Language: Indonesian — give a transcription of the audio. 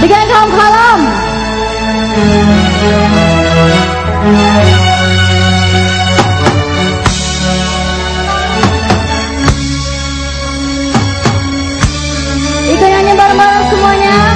Dengan kaum halam. Ikut yang nyebar nyebar semuanya.